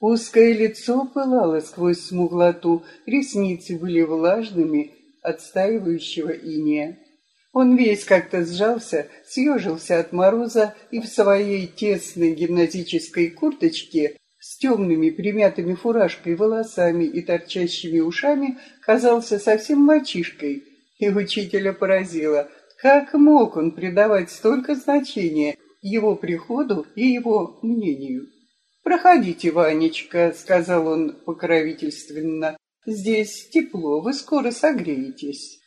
Узкое лицо пылало сквозь смуглоту, ресницы были влажными от стаивающего иния. Он весь как-то сжался, съежился от мороза и в своей тесной гимназической курточке с темными примятыми фуражкой волосами и торчащими ушами казался совсем мальчишкой, и учителя поразило, как мог он придавать столько значения его приходу и его мнению. «Проходите, Ванечка», — сказал он покровительственно. «Здесь тепло, вы скоро согреетесь».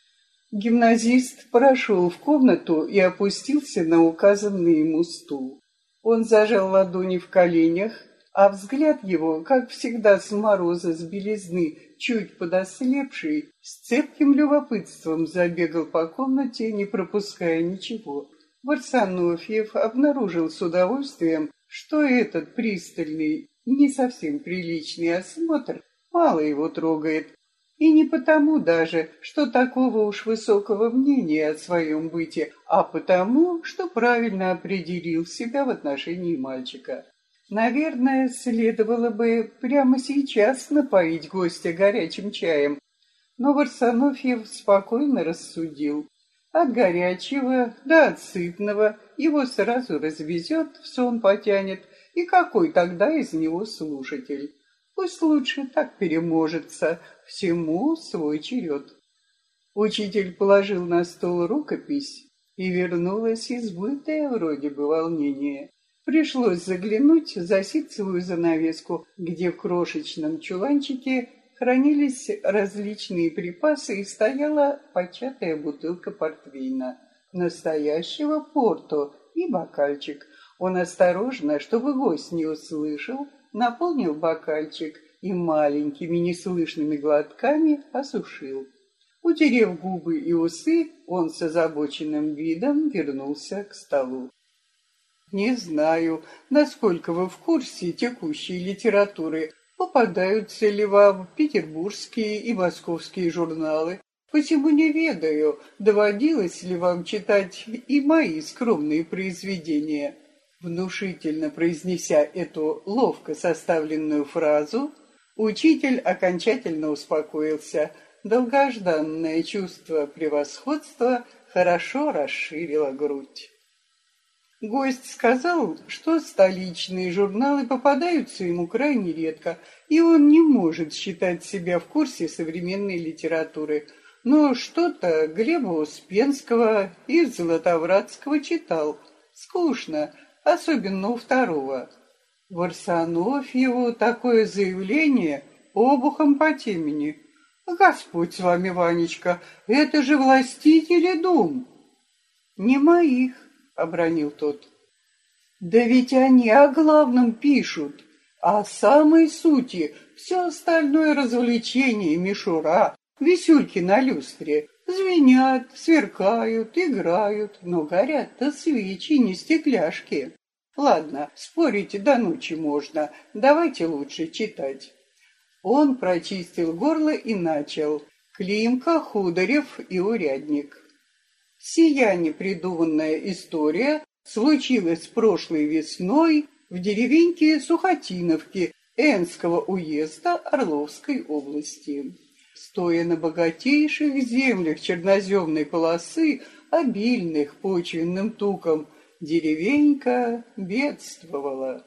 Гимназист прошел в комнату и опустился на указанный ему стул. Он зажал ладони в коленях, а взгляд его, как всегда с мороза, с белизны, чуть подослепший, с цепким любопытством забегал по комнате, не пропуская ничего. Варсонофьев обнаружил с удовольствием, что этот пристальный, не совсем приличный осмотр мало его трогает, и не потому даже, что такого уж высокого мнения о своем быте, а потому, что правильно определил себя в отношении мальчика. Наверное, следовало бы прямо сейчас напоить гостя горячим чаем, но Варсонофьев спокойно рассудил. От горячего до от сытного его сразу развезет, в сон потянет, и какой тогда из него слушатель? Пусть лучше так переможется, всему свой черед. Учитель положил на стол рукопись, и вернулось избытое вроде бы волнение. Пришлось заглянуть за ситцевую занавеску, где в крошечном чуланчике хранились различные припасы и стояла початая бутылка портвейна, настоящего порто и бокальчик. Он осторожно, чтобы гость не услышал, наполнил бокальчик и маленькими неслышными глотками осушил. Утерев губы и усы, он с озабоченным видом вернулся к столу. Не знаю, насколько вы в курсе текущей литературы, Попадаются ли вам петербургские и московские журналы? Почему не ведаю, доводилось ли вам читать и мои скромные произведения? Внушительно произнеся эту ловко составленную фразу, учитель окончательно успокоился. Долгожданное чувство превосходства хорошо расширило грудь. Гость сказал, что столичные журналы попадаются ему крайне редко, и он не может считать себя в курсе современной литературы. Но что-то Глеба Успенского и Златовратского читал. Скучно, особенно у второго. Варсанов его такое заявление обухом по темени. «Господь с вами, Ванечка, это же властители дум!» «Не моих», обронил тот. Да ведь они о главном пишут, о самой сути. Все остальное развлечение, мишура, висюльки на люстре. Звенят, сверкают, играют, но горят-то свечи, не стекляшки. Ладно, спорить до ночи можно, давайте лучше читать. Он прочистил горло и начал. Климка, Хударев и урядник. Сия непридуманная история случилась прошлой весной в деревеньке Сухотиновки Энского уезда Орловской области. Стоя на богатейших землях черноземной полосы, обильных почвенным туком, деревенька бедствовала.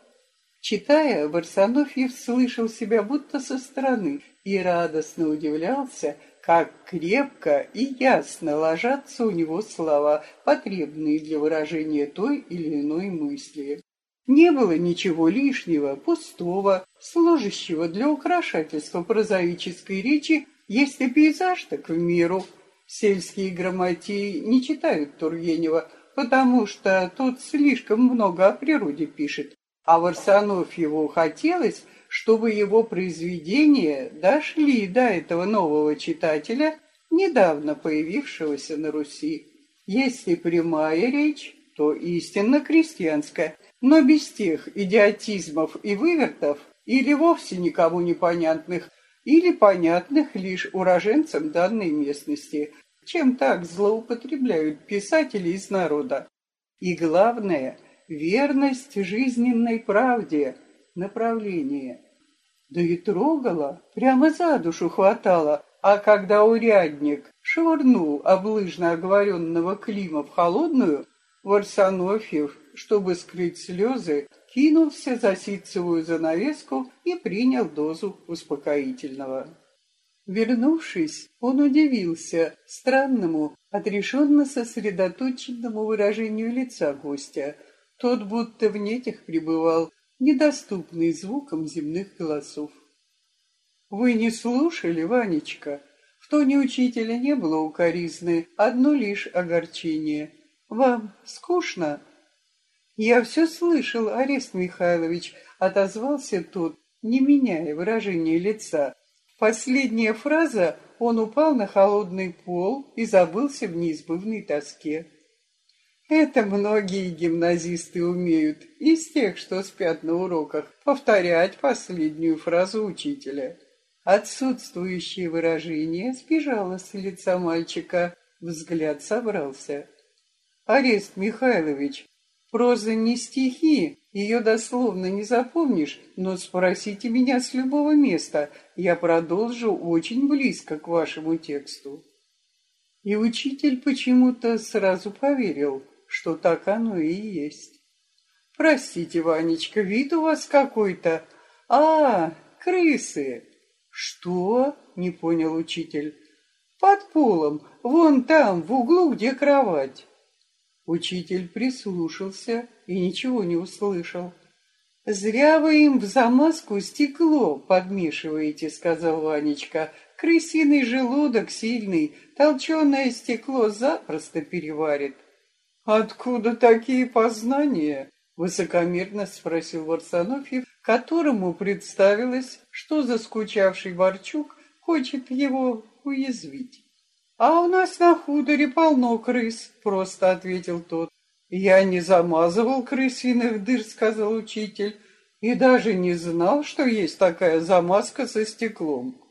Читая, Барсановьев слышал себя будто со стороны и радостно удивлялся, как крепко и ясно ложатся у него слова, потребные для выражения той или иной мысли. Не было ничего лишнего, пустого, служащего для украшательства прозаической речи, если пейзаж так в меру. Сельские грамотеи не читают Тургенева, потому что тот слишком много о природе пишет, а Варсанов его хотелось, чтобы его произведения дошли до этого нового читателя, недавно появившегося на Руси. Если прямая речь, то истинно крестьянская, но без тех идиотизмов и вывертов, или вовсе никому непонятных, или понятных лишь уроженцам данной местности, чем так злоупотребляют писатели из народа. И главное – верность жизненной правде, направление. Да и трогала, прямо за душу хватала, а когда урядник швырнул облыжно оговоренного Клима в холодную, Варсонофьев, чтобы скрыть слезы, кинулся за ситцевую занавеску и принял дозу успокоительного. Вернувшись, он удивился странному, отрешенно сосредоточенному выражению лица гостя. Тот будто в нетях пребывал, недоступный звукам земных голосов. «Вы не слушали, Ванечка?» В тоне учителя не было укоризны, одно лишь огорчение. «Вам скучно?» «Я все слышал, Арест Михайлович», — отозвался тот, не меняя выражения лица. Последняя фраза он упал на холодный пол и забылся в неизбывной тоске. Это многие гимназисты умеют, из тех, что спят на уроках, повторять последнюю фразу учителя. Отсутствующее выражение сбежало с лица мальчика, взгляд собрался. «Арест Михайлович, проза не стихи, ее дословно не запомнишь, но спросите меня с любого места, я продолжу очень близко к вашему тексту. И учитель почему-то сразу поверил, что так оно и есть. Простите, Ванечка, вид у вас какой-то. А, крысы. Что? Не понял учитель. Под полом, вон там, в углу, где кровать. Учитель прислушался и ничего не услышал. «Зря вы им в замазку стекло подмешиваете», — сказал Ванечка. «Крысиный желудок сильный, толченое стекло запросто переварит». «Откуда такие познания?» — высокомерно спросил Варсонофьев, которому представилось, что заскучавший Борчук хочет его уязвить. «А у нас на хуторе полно крыс», — просто ответил тот. «Я не замазывал крысиных дыр», — сказал учитель, «и даже не знал, что есть такая замазка со стеклом».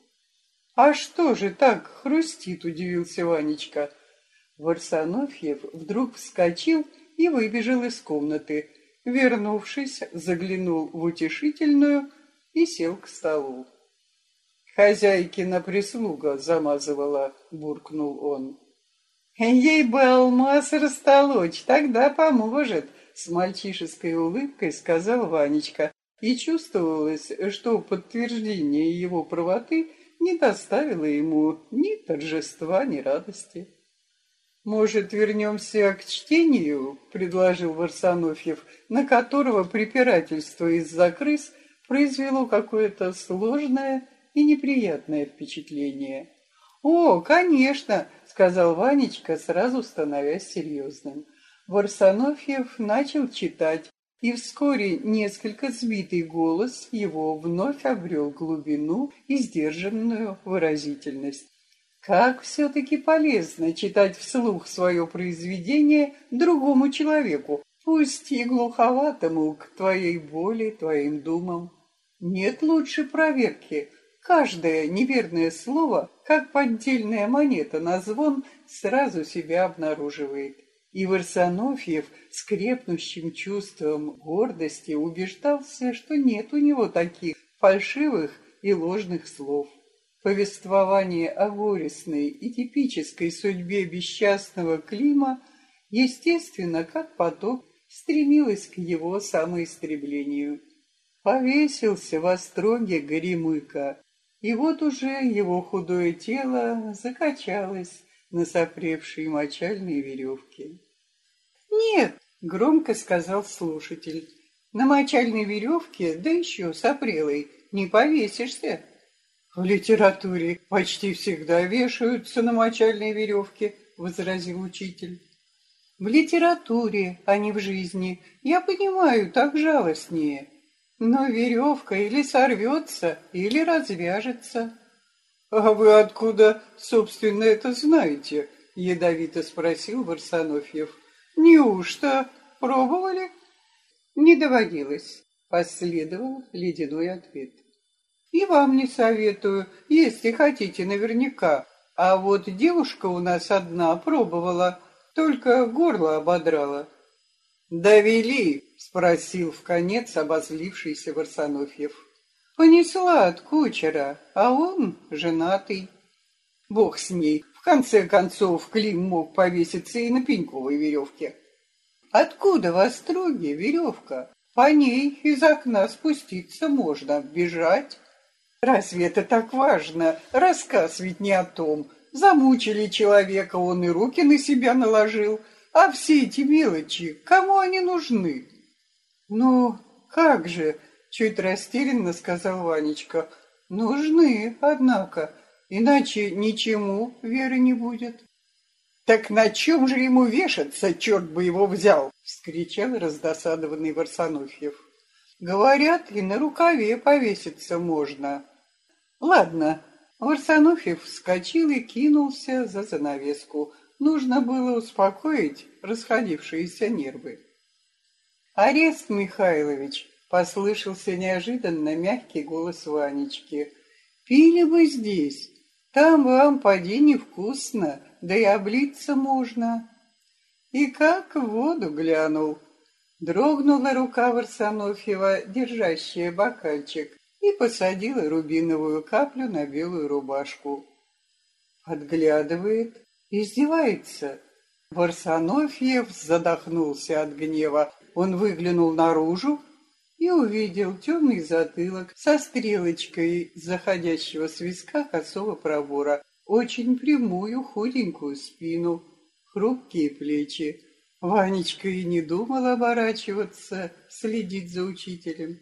«А что же так хрустит?» — удивился Ванечка. Варсонофьев вдруг вскочил и выбежал из комнаты. Вернувшись, заглянул в утешительную и сел к столу. Хозяйкина прислуга замазывала, буркнул он. Ей бы алмаз растолочь, тогда поможет, с мальчишеской улыбкой сказал Ванечка. И чувствовалось, что подтверждение его правоты не доставило ему ни торжества, ни радости. «Может, вернемся к чтению?» — предложил Варсонофьев, на которого препирательство из-за крыс произвело какое-то сложное и неприятное впечатление. «О, конечно!» — сказал Ванечка, сразу становясь серьезным. Варсонофьев начал читать, и вскоре несколько сбитый голос его вновь обрел глубину и сдержанную выразительность. Как все-таки полезно читать вслух свое произведение другому человеку, пусть и глуховатому к твоей боли, твоим думам. Нет лучше проверки, Каждое неверное слово, как поддельная монета на звон, сразу себя обнаруживает. И Варсонофьев с крепнущим чувством гордости убеждался, что нет у него таких фальшивых и ложных слов. Повествование о горестной и типической судьбе бесчастного Клима, естественно, как поток, стремилось к его самоистреблению. Повесился в остроге Горемыка, и вот уже его худое тело закачалось на сопревшей мочальной веревке. «Нет!» — громко сказал слушатель. «На мочальной веревке, да еще сопрелой, не повесишься». «В литературе почти всегда вешаются на мочальной веревке», — возразил учитель. «В литературе, а не в жизни. Я понимаю, так жалостнее. Но веревка или сорвется, или развяжется. — А вы откуда, собственно, это знаете? — ядовито спросил Варсонофьев. — Неужто пробовали? — Не доводилось, — последовал ледяной ответ. — И вам не советую, если хотите наверняка. А вот девушка у нас одна пробовала, только горло ободрала. «Довели?» — спросил в конец обозлившийся Варсонофьев. Понесла от кучера, а он женатый. Бог с ней. В конце концов, Клим мог повеситься и на пеньковой веревке. Откуда в Остроге веревка? По ней из окна спуститься можно, бежать. Разве это так важно? Рассказ ведь не о том. Замучили человека, он и руки на себя наложил. А все эти мелочи, кому они нужны? Ну, как же, чуть растерянно сказал Ванечка. Нужны, однако, иначе ничему веры не будет. Так на чем же ему вешаться, черт бы его взял? вскричал раздосадованный Варсонофьев. Говорят, и на рукаве повеситься можно. Ладно, Варсонофьев вскочил и кинулся за занавеску. Нужно было успокоить расходившиеся нервы. «Арест Михайлович!» — послышался неожиданно мягкий голос Ванечки. «Пили бы здесь, там вам поди невкусно, да и облиться можно». И как в воду глянул. Дрогнула рука Варсонофьева, держащая бокальчик и посадила рубиновую каплю на белую рубашку. Подглядывает, издевается. Варсонофьев задохнулся от гнева. Он выглянул наружу и увидел темный затылок со стрелочкой заходящего с виска косого пробора, очень прямую худенькую спину, хрупкие плечи. Ванечка и не думал оборачиваться, следить за учителем.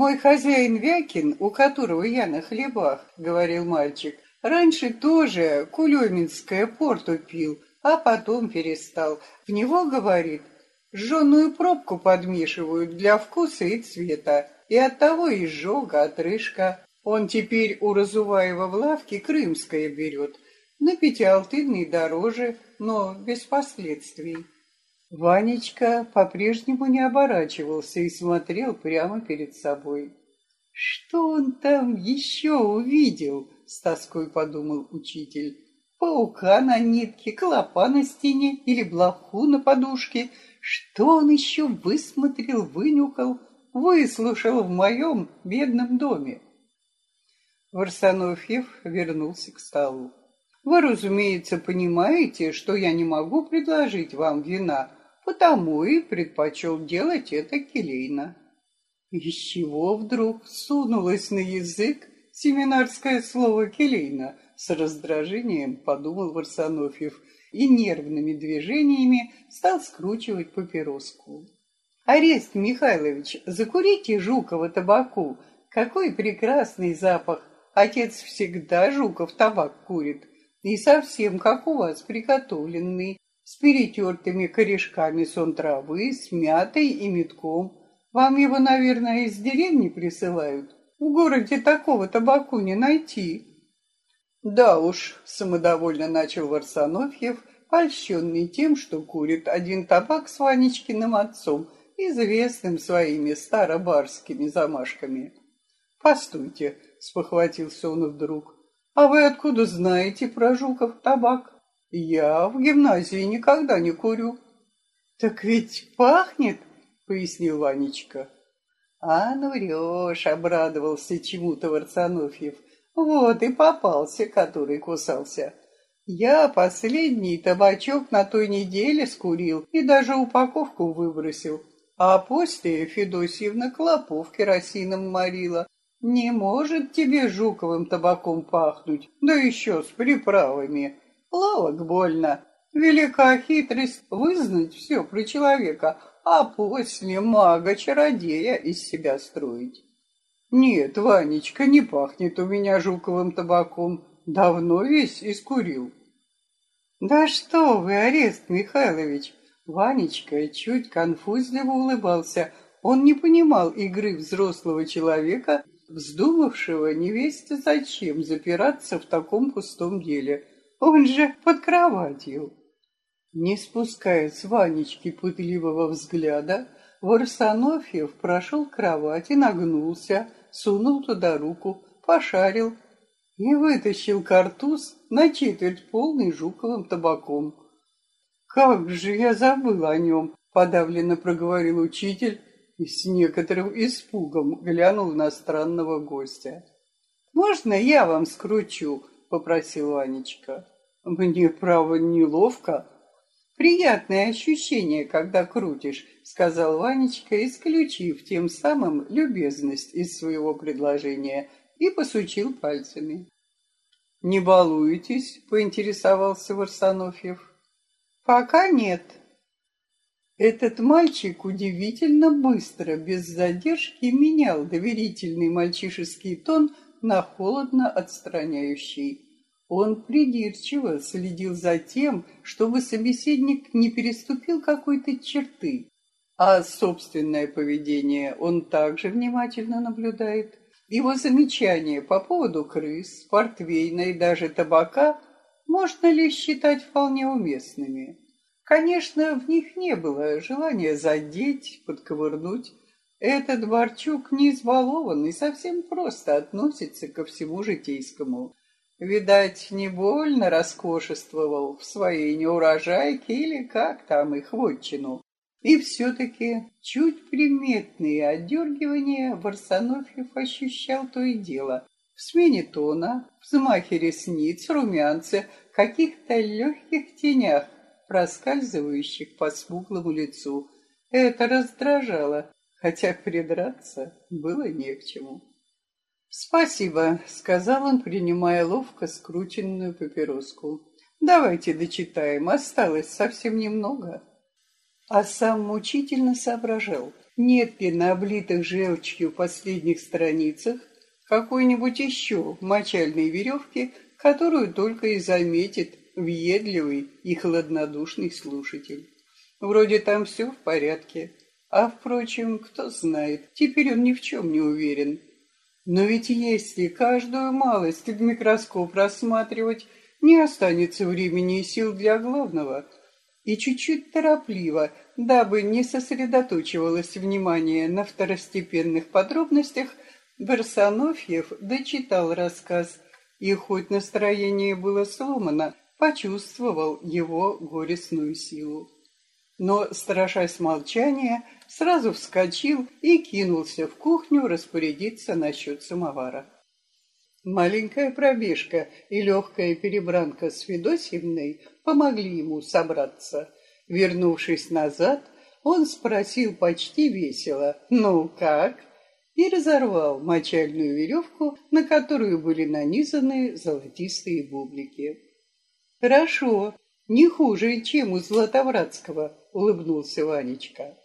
«Мой хозяин Вякин, у которого я на хлебах», — говорил мальчик, «раньше тоже кулеминское порту пил, а потом перестал. В него, говорит, жженую пробку подмешивают для вкуса и цвета, и оттого изжога, отрыжка. Он теперь у Разуваева в лавке крымское берет, на пятиалтынный дороже, но без последствий. Ванечка по-прежнему не оборачивался и смотрел прямо перед собой. «Что он там еще увидел?» — с тоской подумал учитель. «Паука на нитке, клопа на стене или блоху на подушке? Что он еще высмотрел, вынюхал, выслушал в моем бедном доме?» Варсонофьев вернулся к столу. «Вы, разумеется, понимаете, что я не могу предложить вам вина, потому и предпочел делать это келейно. Из чего вдруг сунулось на язык семинарское слово келейно? С раздражением подумал Варсонофьев и нервными движениями стал скручивать папироску. «Арест Михайлович, закурите Жукова табаку. Какой прекрасный запах! Отец всегда Жуков табак курит. И совсем как у вас приготовленный с перетертыми корешками сон травы, с мятой и метком. Вам его, наверное, из деревни присылают? В городе такого табаку не найти. Да уж, самодовольно начал Варсонофьев, польщенный тем, что курит один табак с Ванечкиным отцом, известным своими старобарскими замашками. «Постойте», — спохватился он вдруг, — «а вы откуда знаете про Жуков табак?» Я в гимназии никогда не курю. Так ведь пахнет, пояснил Ванечка. А ну врешь, обрадовался чему-то Варсонофьев. Вот и попался, который кусался. Я последний табачок на той неделе скурил и даже упаковку выбросил. А после Федосьевна клопов керосином морила. Не может тебе жуковым табаком пахнуть, да еще с приправами. Ловок больно. Велика хитрость вызнать все про человека, а после мага-чародея из себя строить. Нет, Ванечка, не пахнет у меня жуковым табаком. Давно весь искурил. Да что вы, Арест Михайлович! Ванечка чуть конфузливо улыбался. Он не понимал игры взрослого человека, вздумавшего невесть зачем запираться в таком пустом деле – он же под кроватью. Не спуская с Ванечки пытливого взгляда, Варсонофьев прошел к кровати, нагнулся, сунул туда руку, пошарил и вытащил картуз на четверть полный жуковым табаком. «Как же я забыл о нем!» — подавленно проговорил учитель и с некоторым испугом глянул на странного гостя. «Можно я вам скручу?» — попросил Ванечка. «Мне, право, неловко». «Приятное ощущение, когда крутишь», — сказал Ванечка, исключив тем самым любезность из своего предложения, и посучил пальцами. «Не балуетесь?» — поинтересовался Варсонофьев. «Пока нет». Этот мальчик удивительно быстро, без задержки, менял доверительный мальчишеский тон на холодно отстраняющий. Он придирчиво следил за тем, чтобы собеседник не переступил какой-то черты, а собственное поведение он также внимательно наблюдает. Его замечания по поводу крыс, портвейна и даже табака можно ли считать вполне уместными? Конечно, в них не было желания задеть, подковырнуть. Этот Дворчук не избалован и совсем просто относится ко всему житейскому. Видать, не больно роскошествовал в своей неурожайке или как там их вотчину. И все-таки чуть приметные отдергивания Варсонофьев ощущал то и дело. В смене тона, взмахе ресниц, румянце, каких-то легких тенях, проскальзывающих по смуглому лицу. Это раздражало, хотя придраться было не к чему. «Спасибо», — сказал он, принимая ловко скрученную папироску. «Давайте дочитаем, осталось совсем немного» а сам мучительно соображал, нет ли на облитых желчью последних страницах какой-нибудь еще мочальной веревки, которую только и заметит въедливый и хладнодушный слушатель. Вроде там все в порядке, а, впрочем, кто знает, теперь он ни в чем не уверен. Но ведь если каждую малость в микроскоп рассматривать, не останется времени и сил для главного — и чуть-чуть торопливо, дабы не сосредоточивалось внимание на второстепенных подробностях, Барсонофьев дочитал рассказ, и хоть настроение было сломано, почувствовал его горестную силу. Но, страшась молчания, сразу вскочил и кинулся в кухню распорядиться насчет самовара. Маленькая пробежка и легкая перебранка с Федосьевной помогли ему собраться. Вернувшись назад, он спросил почти весело «Ну как?» и разорвал мочальную веревку, на которую были нанизаны золотистые бублики. «Хорошо, не хуже, чем у Златовратского», — улыбнулся Ванечка.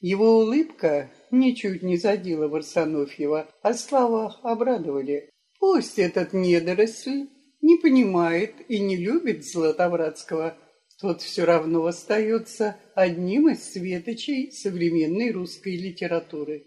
Его улыбка ничуть не задела Варсонофьева, а слова обрадовали. Пусть этот недоросль не понимает и не любит Златовратского, тот все равно остается одним из светочей современной русской литературы.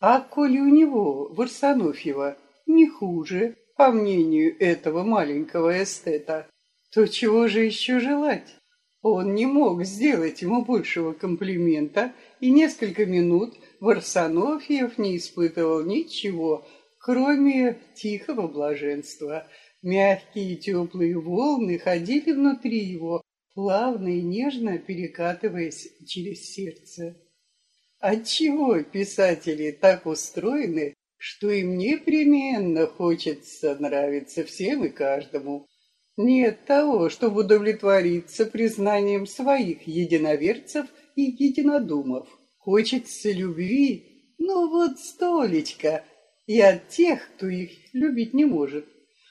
А коли у него, Варсонофьева, не хуже, по мнению этого маленького эстета, то чего же еще желать? Он не мог сделать ему большего комплимента, и несколько минут Варсонофьев не испытывал ничего, кроме тихого блаженства. Мягкие теплые волны ходили внутри его, плавно и нежно перекатываясь через сердце. Отчего писатели так устроены, что им непременно хочется нравиться всем и каждому? Нет того, чтобы удовлетвориться признанием своих единоверцев и единодумов. Хочется любви, ну вот столечко, и от тех, кто их любить не может.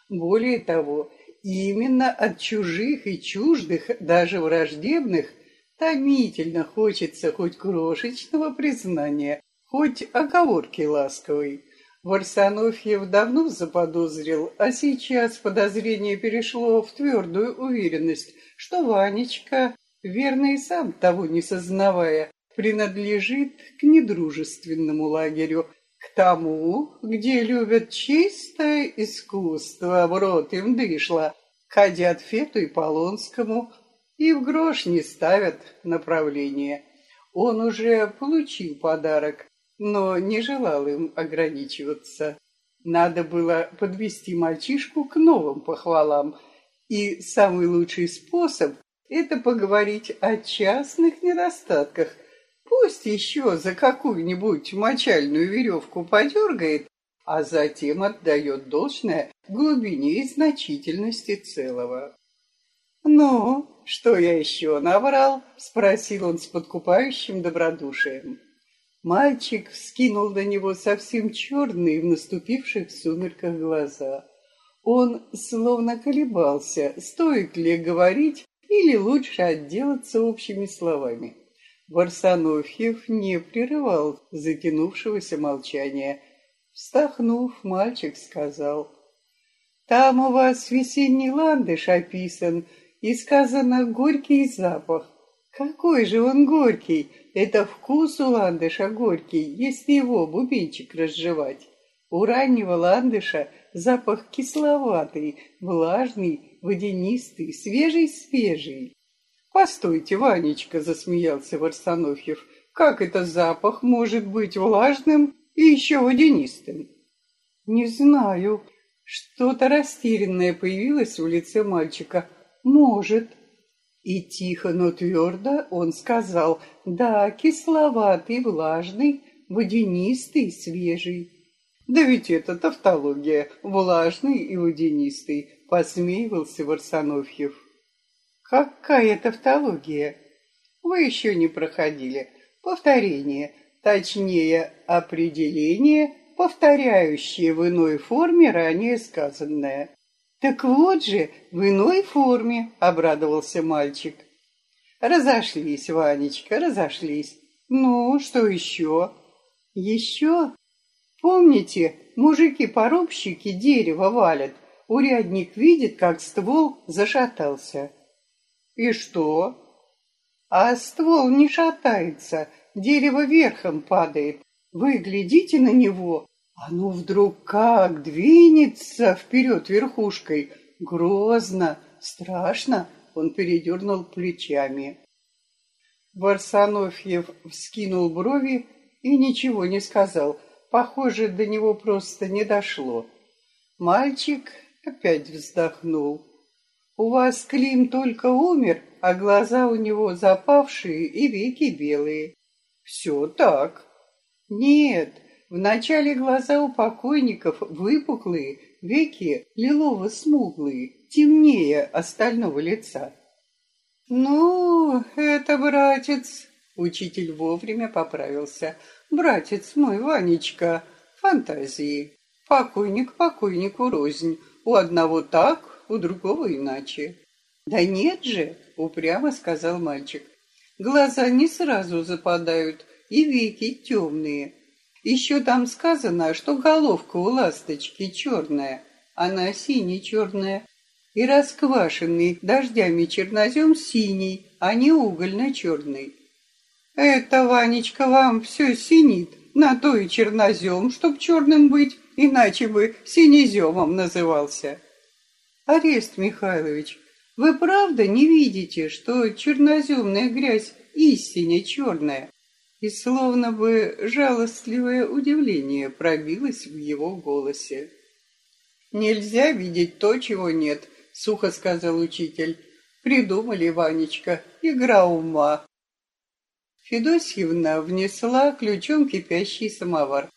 Более того, именно от чужих и чуждых, даже враждебных, томительно хочется хоть крошечного признания, хоть оговорки ласковой. Варсонофьев давно заподозрил, а сейчас подозрение перешло в твердую уверенность, что Ванечка, верно и сам того не сознавая, принадлежит к недружественному лагерю, к тому, где любят чистое искусство, в рот им дышло, ходят Фету и Полонскому и в грош не ставят направление. Он уже получил подарок, но не желал им ограничиваться. Надо было подвести мальчишку к новым похвалам, и самый лучший способ — это поговорить о частных недостатках – Пусть еще за какую-нибудь мочальную веревку подергает, а затем отдает должное глубине и значительности целого. «Ну, что я еще набрал?» — спросил он с подкупающим добродушием. Мальчик вскинул на него совсем черные в наступивших сумерках глаза. Он словно колебался, стоит ли говорить или лучше отделаться общими словами. Варсонофьев не прерывал затянувшегося молчания. Встахнув, мальчик сказал, «Там у вас весенний ландыш описан, и сказано горький запах. Какой же он горький! Это вкус у ландыша горький, если его бубенчик разжевать. У раннего ландыша запах кисловатый, влажный, водянистый, свежий-свежий. «Постойте, Ванечка!» — засмеялся Варсонофьев. «Как это запах может быть влажным и еще водянистым?» «Не знаю. Что-то растерянное появилось в лице мальчика. Может». И тихо, но твердо он сказал, «Да, кисловатый, влажный, водянистый, свежий». «Да ведь это тавтология, влажный и водянистый», — посмеивался Варсонофьев. Какая тавтология? Вы еще не проходили. Повторение, точнее, определение, повторяющее в иной форме ранее сказанное. Так вот же, в иной форме, обрадовался мальчик. Разошлись, Ванечка, разошлись. Ну, что еще? Еще? Помните, мужики-порубщики дерево валят. Урядник видит, как ствол зашатался. И что? А ствол не шатается, дерево верхом падает. Вы глядите на него, оно вдруг как двинется вперед верхушкой. Грозно, страшно, он передернул плечами. Варсонофьев вскинул брови и ничего не сказал. Похоже, до него просто не дошло. Мальчик опять вздохнул. У вас Клим только умер, а глаза у него запавшие и веки белые. Все так. Нет, вначале глаза у покойников выпуклые, веки лилово-смуглые, темнее остального лица. Ну, это братец, учитель вовремя поправился. Братец мой, Ванечка, фантазии. Покойник покойнику рознь. У одного так, у другого иначе. Да нет же, упрямо сказал мальчик. Глаза не сразу западают, и веки темные. Еще там сказано, что головка у ласточки черная, она сине-черная, и расквашенный дождями чернозем синий, а не угольно-черный. Это, Ванечка, вам все синит, на то и чернозем, чтоб черным быть, иначе бы синеземом назывался. Арест Михайлович, вы правда не видите, что черноземная грязь истинно черная? И словно бы жалостливое удивление пробилось в его голосе. «Нельзя видеть то, чего нет», — сухо сказал учитель. «Придумали, Ванечка, игра ума». Федосьевна внесла ключом кипящий самовар.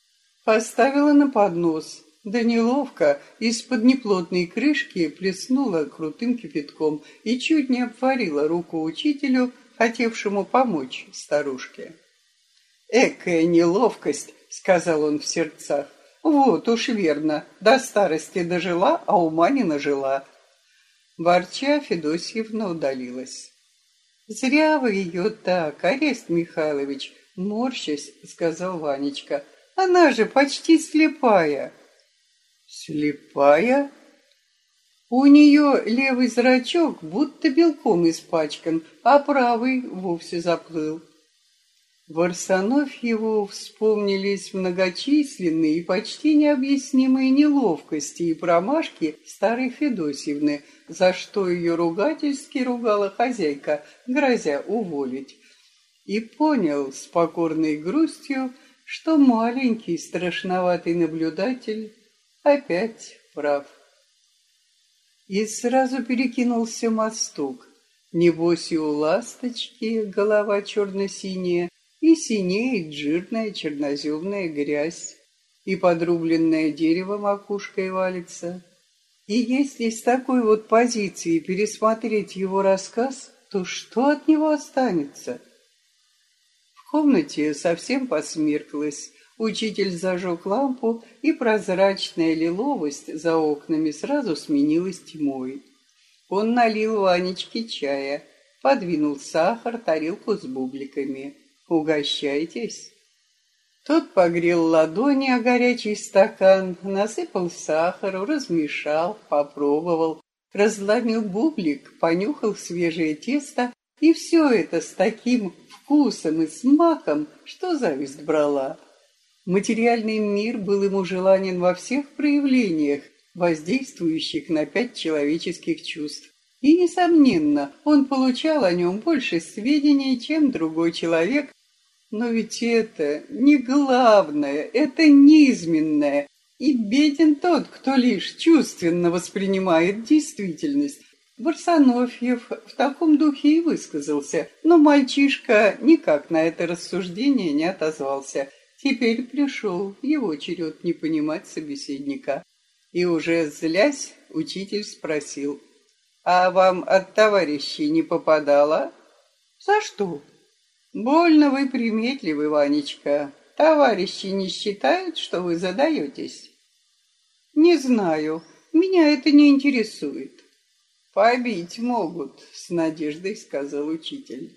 Поставила на поднос, да неловко из-под неплотной крышки плеснула крутым кипятком и чуть не обварила руку учителю, хотевшему помочь старушке. «Экая неловкость!» — сказал он в сердцах. «Вот уж верно, до старости дожила, а ума не нажила». Ворча, Федосьевна удалилась. «Зря вы ее так, Арест Михайлович!» — морщась, сказал Ванечка. «Она же почти слепая!» Слепая? У нее левый зрачок будто белком испачкан, а правый вовсе заплыл. Его вспомнились многочисленные и почти необъяснимые неловкости и промашки старой Федосьевны, за что ее ругательски ругала хозяйка, грозя уволить. И понял с покорной грустью, что маленький страшноватый наблюдатель опять прав. И сразу перекинулся мосток. Небось и у ласточки голова черно-синяя, И синеет жирная черноземная грязь, и подрубленное дерево макушкой валится. И если с такой вот позиции пересмотреть его рассказ, то что от него останется? В комнате совсем посмерклось. Учитель зажег лампу, и прозрачная лиловость за окнами сразу сменилась тьмой. Он налил Ванечке чая, подвинул сахар, тарелку с бубликами. «Угощайтесь!» Тот погрел ладони о горячий стакан, насыпал сахару, размешал, попробовал, разломил бублик, понюхал свежее тесто, и все это с таким вкусом и смаком, что зависть брала. Материальный мир был ему желанен во всех проявлениях, воздействующих на пять человеческих чувств. И, несомненно, он получал о нем больше сведений, чем другой человек, но ведь это не главное, это низменное. И беден тот, кто лишь чувственно воспринимает действительность. Барсанофьев в таком духе и высказался, но мальчишка никак на это рассуждение не отозвался. Теперь пришел его черед не понимать собеседника. И уже злясь, учитель спросил, «А вам от товарищей не попадало?» «За что?» Больно вы приметливы, Ванечка. Товарищи не считают, что вы задаетесь? Не знаю. Меня это не интересует. Побить могут, с надеждой сказал учитель.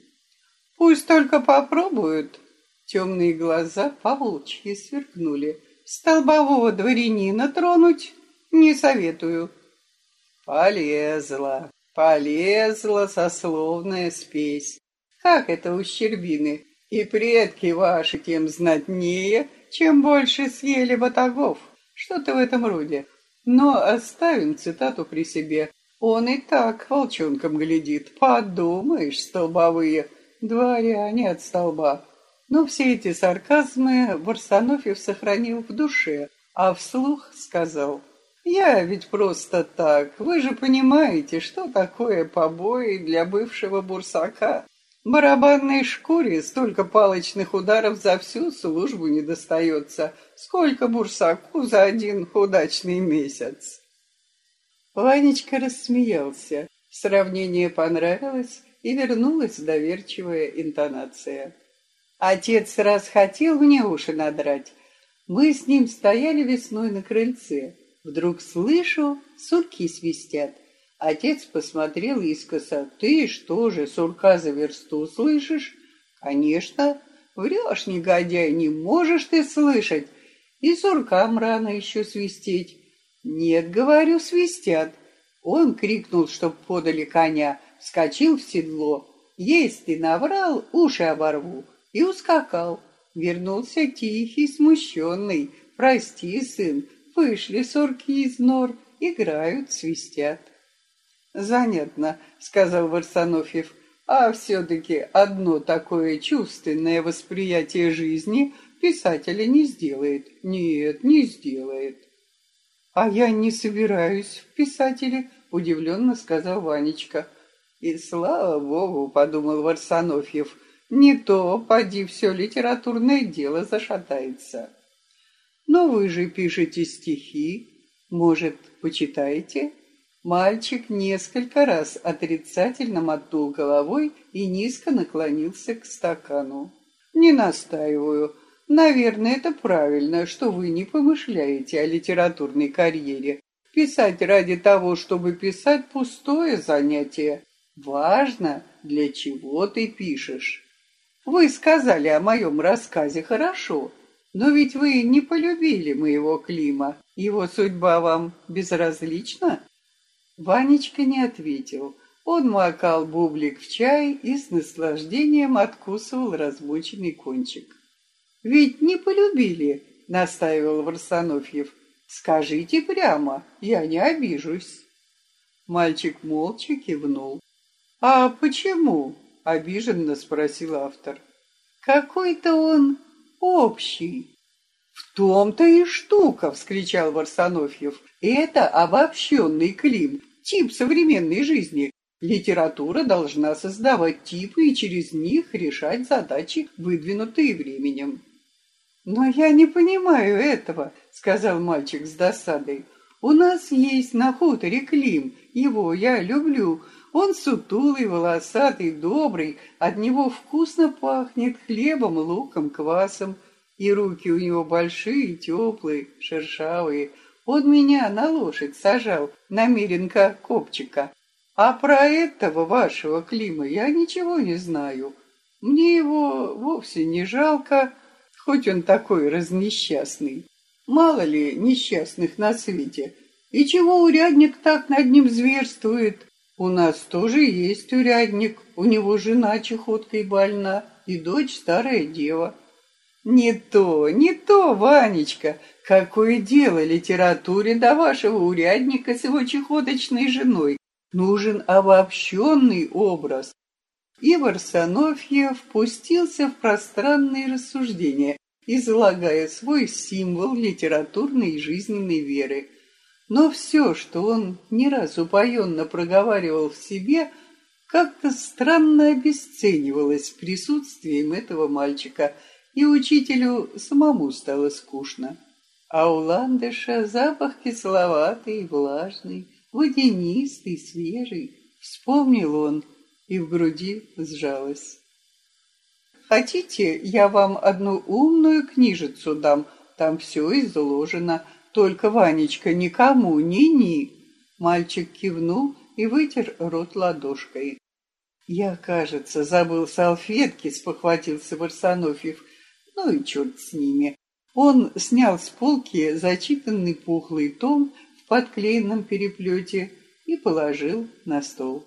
Пусть только попробуют. Темные глаза поволчьи сверкнули. Столбового дворянина тронуть не советую. Полезла, полезла сословная спесь. Как это у Щербины? И предки ваши тем знатнее, чем больше съели батагов. Что-то в этом роде. Но оставим цитату при себе. Он и так волчонком глядит. Подумаешь, столбовые, дворяне от столба. Но все эти сарказмы Варсонофьев сохранил в душе, а вслух сказал. «Я ведь просто так. Вы же понимаете, что такое побои для бывшего бурсака. Барабанной шкуре столько палочных ударов за всю службу не достается, сколько бурсаку за один удачный месяц. Ванечка рассмеялся. Сравнение понравилось, и вернулась доверчивая интонация. Отец раз хотел мне уши надрать. Мы с ним стояли весной на крыльце. Вдруг слышу, сурки свистят. Отец посмотрел искоса. «Ты что же, сурка за версту слышишь?» «Конечно. Врешь, негодяй, не можешь ты слышать. И суркам рано еще свистеть». «Нет, говорю, свистят». Он крикнул, чтоб подали коня, вскочил в седло. «Есть ты наврал, уши оборву». И ускакал. Вернулся тихий, смущенный. «Прости, сын, вышли сурки из нор, играют, свистят». «Занятно», — сказал Варсонофьев. «А все-таки одно такое чувственное восприятие жизни писателя не сделает. Нет, не сделает». «А я не собираюсь в писатели», — удивленно сказал Ванечка. «И слава богу», — подумал Варсонофьев, — «не то, поди, все литературное дело зашатается». «Но вы же пишете стихи. Может, почитаете?» Мальчик несколько раз отрицательно мотнул головой и низко наклонился к стакану. «Не настаиваю. Наверное, это правильно, что вы не помышляете о литературной карьере. Писать ради того, чтобы писать, пустое занятие. Важно, для чего ты пишешь. Вы сказали о моем рассказе хорошо, но ведь вы не полюбили моего Клима. Его судьба вам безразлична?» Ванечка не ответил. Он макал бублик в чай и с наслаждением откусывал разбоченный кончик. «Ведь не полюбили», — настаивал Варсонофьев. «Скажите прямо, я не обижусь». Мальчик молча кивнул. «А почему?» — обиженно спросил автор. «Какой-то он общий». «В том-то и штука!» — вскричал Варсонофьев. «Это обобщенный Клим, тип современной жизни. Литература должна создавать типы и через них решать задачи, выдвинутые временем. «Но я не понимаю этого», — сказал мальчик с досадой. «У нас есть на хуторе Клим, его я люблю. Он сутулый, волосатый, добрый, от него вкусно пахнет хлебом, луком, квасом, и руки у него большие, теплые, шершавые. Он меня на лошадь сажал, намеренка копчика. А про этого вашего Клима я ничего не знаю. Мне его вовсе не жалко, хоть он такой разнесчастный. Мало ли несчастных на свете. И чего урядник так над ним зверствует? У нас тоже есть урядник, у него жена чехоткой больна и дочь старая дева. Не то, не то, Ванечка, какое дело литературе до вашего урядника с его чехоточной женой. Нужен обобщенный образ, и Варсонофьев впустился в пространные рассуждения, излагая свой символ литературной и жизненной веры. Но все, что он не раз упоенно проговаривал в себе, как-то странно обесценивалось присутствием этого мальчика, и учителю самому стало скучно. А у ландыша запах кисловатый влажный, водянистый, свежий. Вспомнил он, и в груди сжалось. Хотите, я вам одну умную книжицу дам, там все изложено, только, Ванечка, никому, ни-ни. Мальчик кивнул и вытер рот ладошкой. Я, кажется, забыл салфетки, спохватился Варсонофьев. Ну и черт с ними. Он снял с полки зачитанный пухлый том в подклеенном переплете и положил на стол.